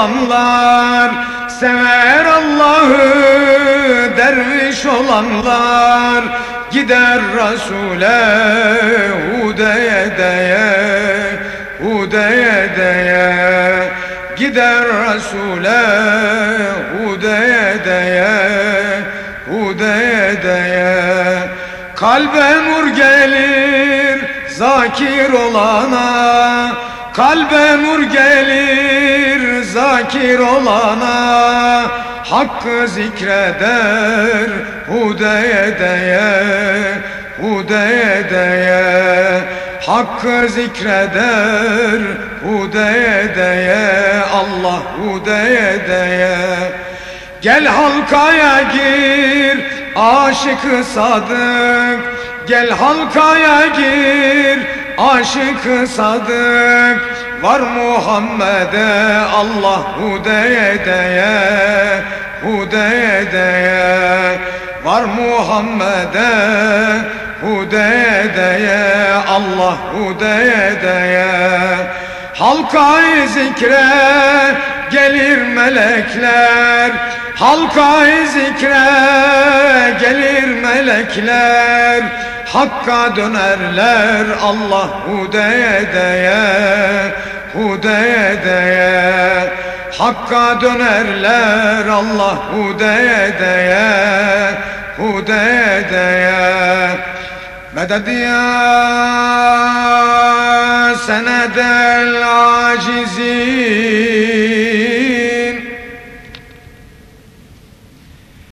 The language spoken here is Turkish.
olanlar Sever Allah'ı derviş olanlar Gider Resul'e Hudeye deye Hudeye deye Gider Resul'e Hudeye deye Hudeye deye. Kalbe nur gelir zakir olana Kalbe nur gelir zakir olana Hakkı zikreder hudeye deye Hudeye deye Hakkı zikreder hudeye deye Allah hudeye deye. Gel halkaya gir aşık sadık. Gel halkaya gir aşık sadık. Var Muhammed'e Allah hudeye deye Hudeye deye Var Muhammed'e Hudeye deye Allah hudeye deye. Halkayı zikre gelir melekler. Halkayı zikre gelir melekler Hakka dönerler Allah hudeye deye Hudeye deye Hakka dönerler Allah hudeye deye Hudeye deye Meded ya senedel acizin